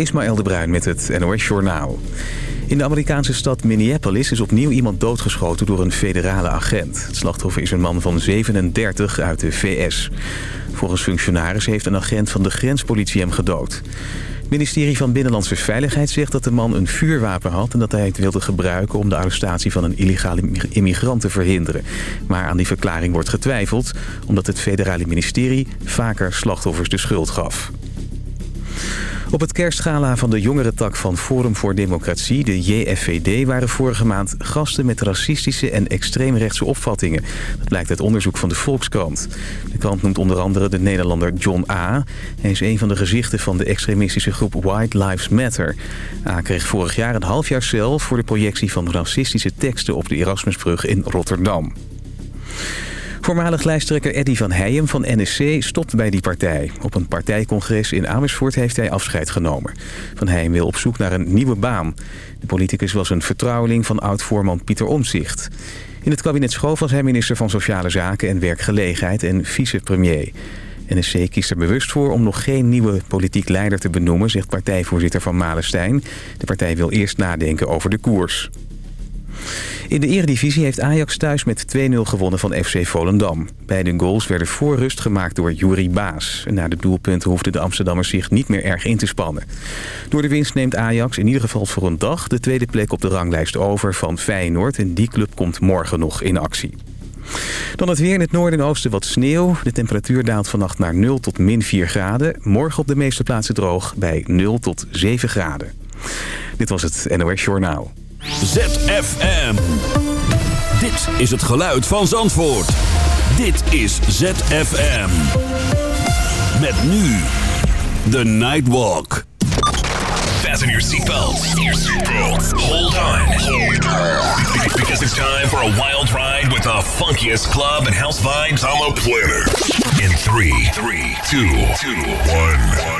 Ismaël de Bruin met het NOS Journaal. In de Amerikaanse stad Minneapolis is opnieuw iemand doodgeschoten door een federale agent. Het slachtoffer is een man van 37 uit de VS. Volgens functionaris heeft een agent van de grenspolitie hem gedood. Het ministerie van Binnenlandse Veiligheid zegt dat de man een vuurwapen had... en dat hij het wilde gebruiken om de arrestatie van een illegale immigrant te verhinderen. Maar aan die verklaring wordt getwijfeld... omdat het federale ministerie vaker slachtoffers de schuld gaf. Op het kerstgala van de jongere tak van Forum voor Democratie, de JFVD... waren vorige maand gasten met racistische en extreemrechtse opvattingen. Dat blijkt uit onderzoek van de Volkskrant. De krant noemt onder andere de Nederlander John A. Hij is een van de gezichten van de extremistische groep White Lives Matter. A kreeg vorig jaar een half jaar cel voor de projectie van racistische teksten op de Erasmusbrug in Rotterdam. Voormalig lijsttrekker Eddy van Heijem van NSC stopt bij die partij. Op een partijcongres in Amersfoort heeft hij afscheid genomen. Van Heijem wil op zoek naar een nieuwe baan. De politicus was een vertrouweling van oud-voorman Pieter Omtzigt. In het kabinet Schoof was hij minister van Sociale Zaken en Werkgelegenheid en vicepremier. NSC kiest er bewust voor om nog geen nieuwe politiek leider te benoemen, zegt partijvoorzitter van Malenstein. De partij wil eerst nadenken over de koers. In de eredivisie heeft Ajax thuis met 2-0 gewonnen van FC Volendam. Beide goals werden voor rust gemaakt door Juri Baas. Na de doelpunten hoefden de Amsterdammers zich niet meer erg in te spannen. Door de winst neemt Ajax in ieder geval voor een dag de tweede plek op de ranglijst over van Feyenoord. En die club komt morgen nog in actie. Dan het weer in het noorden en oosten wat sneeuw. De temperatuur daalt vannacht naar 0 tot min 4 graden. Morgen op de meeste plaatsen droog bij 0 tot 7 graden. Dit was het NOS Journaal. ZFM. Dit is het geluid van Zandvoort. Dit is ZFM. Met nu The Nightwalk. Fasten your seatbelts. Hold on. Because it's time for a wild ride with the funkiest club and house vibes on the planet. In three, three, two, two, one, one.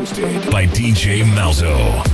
By DJ Malzo.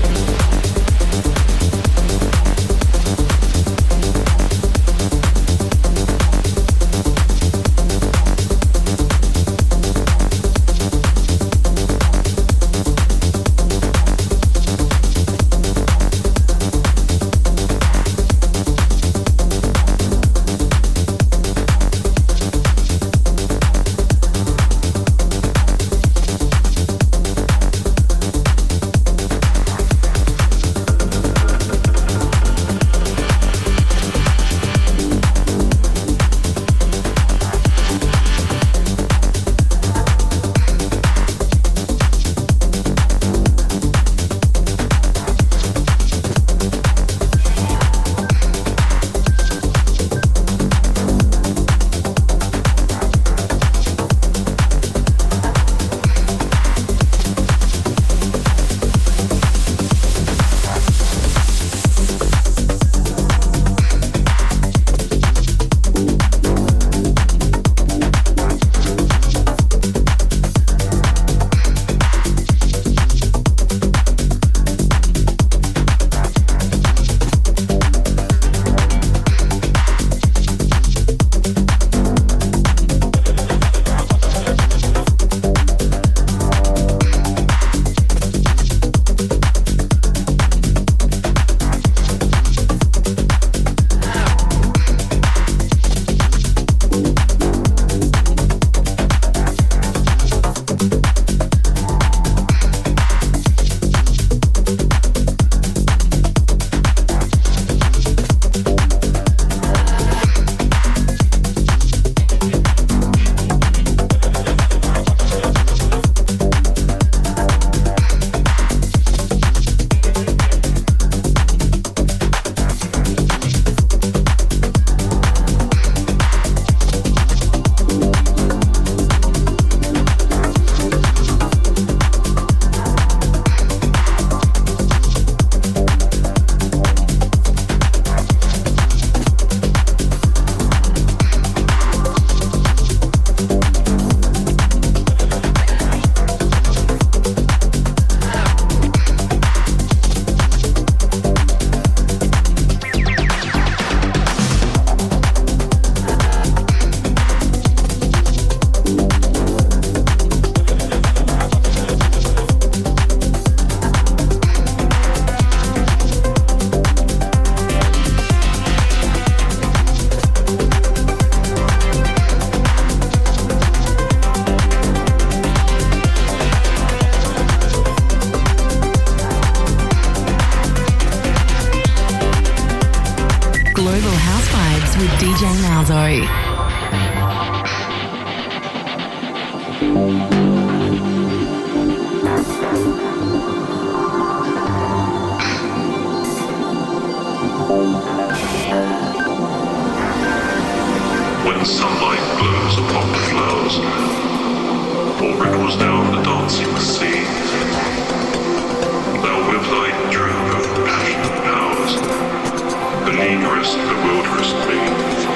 House Vibes with DJ Malzo. When sunlight glows upon the flowers, or ripples down the dancing sea, thou with thy dream of passionate powers the negress, the wildest thing.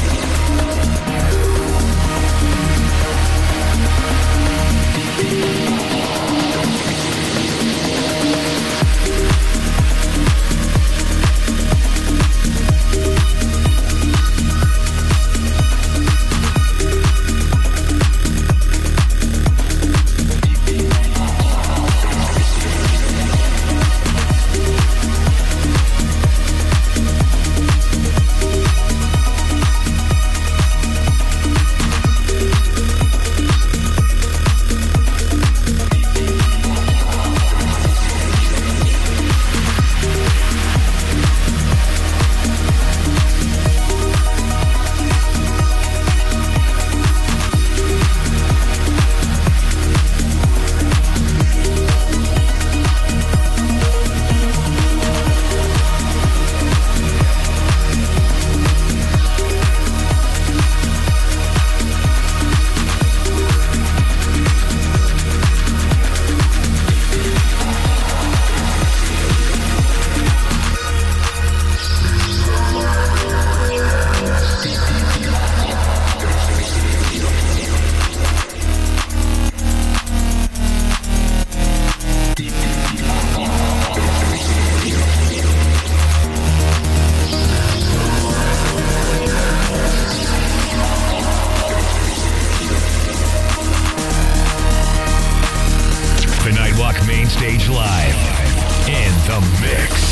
Main Stage Live. In the mix.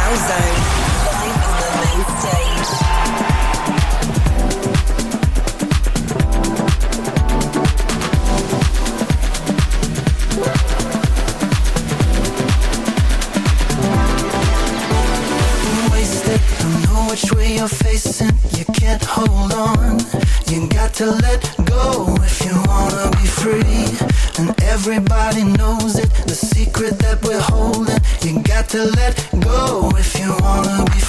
DJ Malzo. Live on which way you're facing. You can't hold on. You got to let go if you wanna be free. And everybody knows it. The secret that we're holding. To let go if you wanna be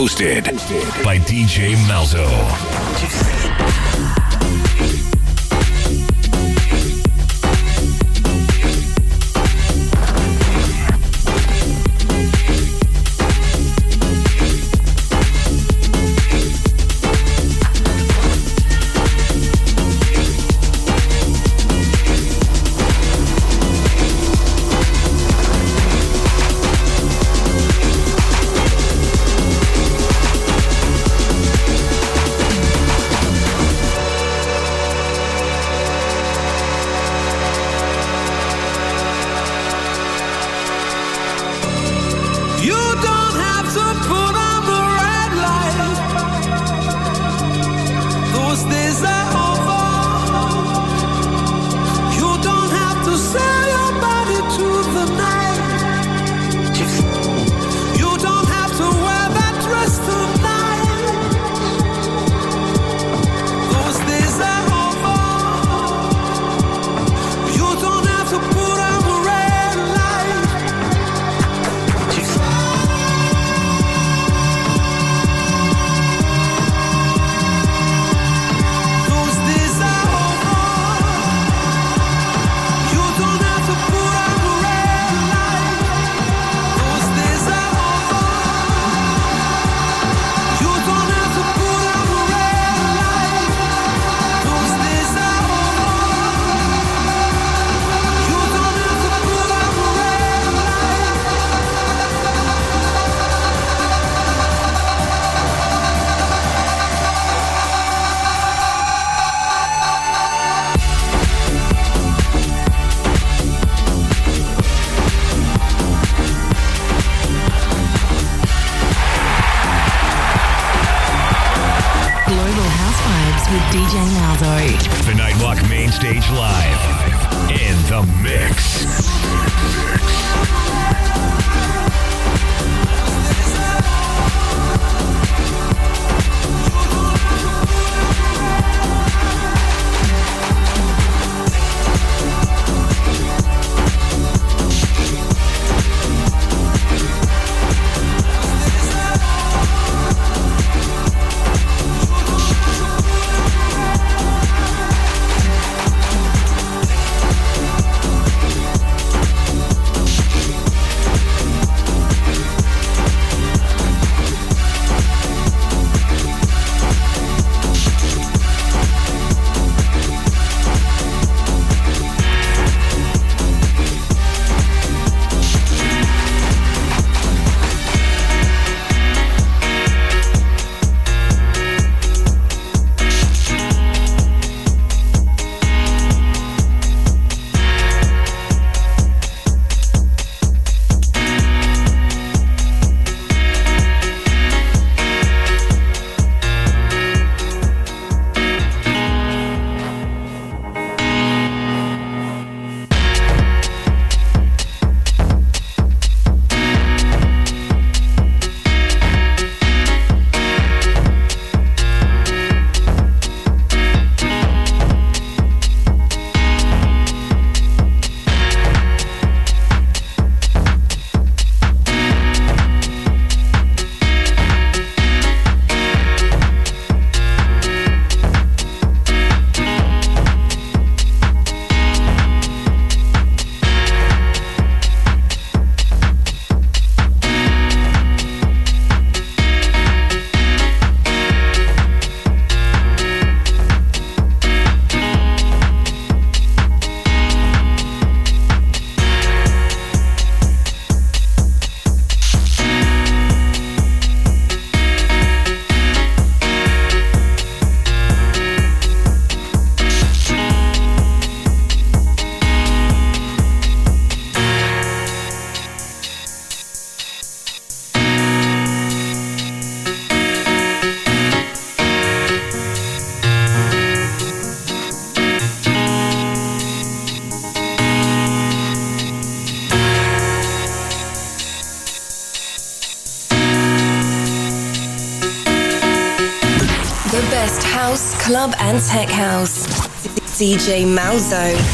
hosted by DJ Malzo. DJ Malzo.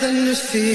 Nothing to fear.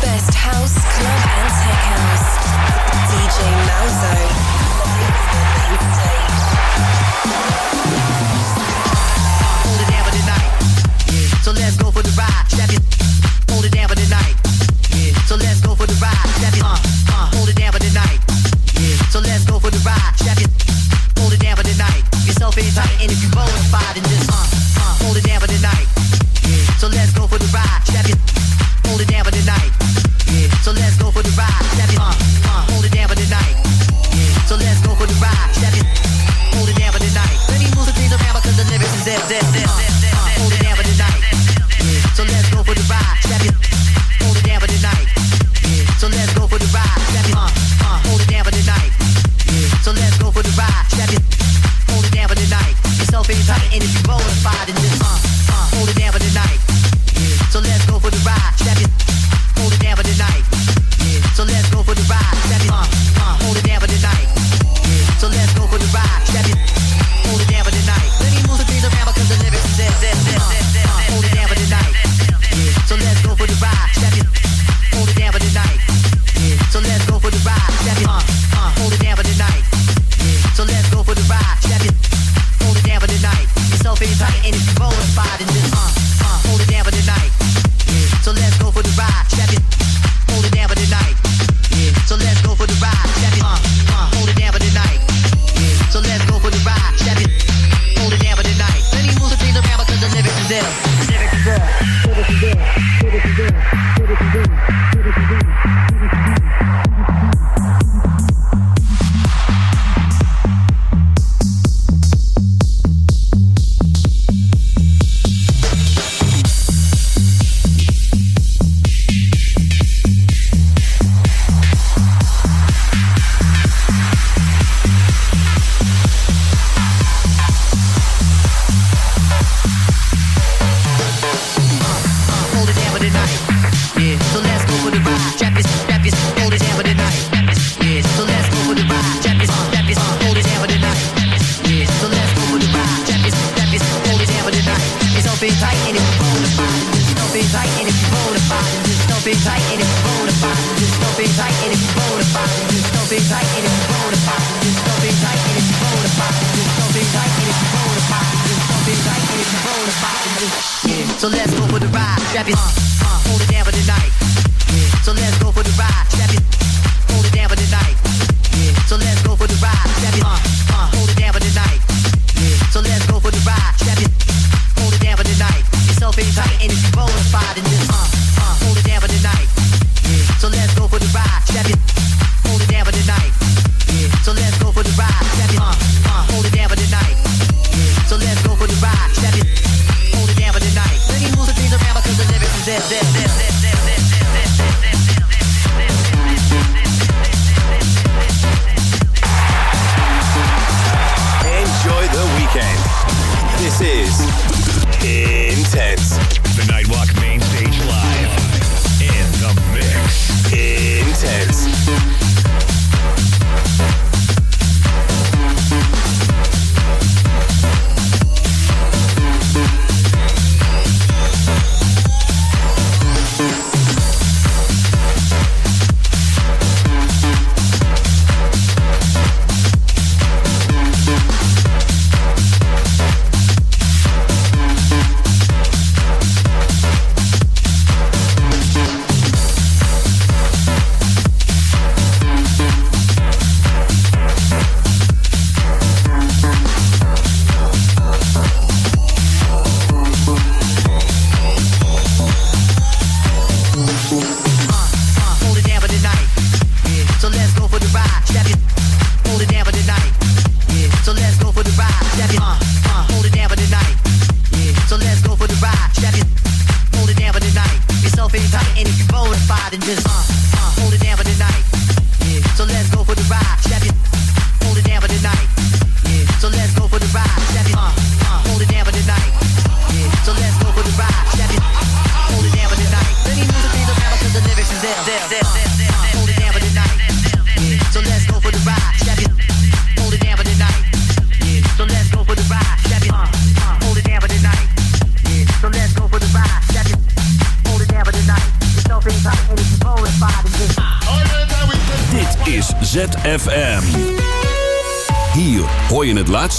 Best house, club, and tech house. DJ Malzo. Main stage. Intense. The Nightwalk Main Stage Live. In the mix. Intense.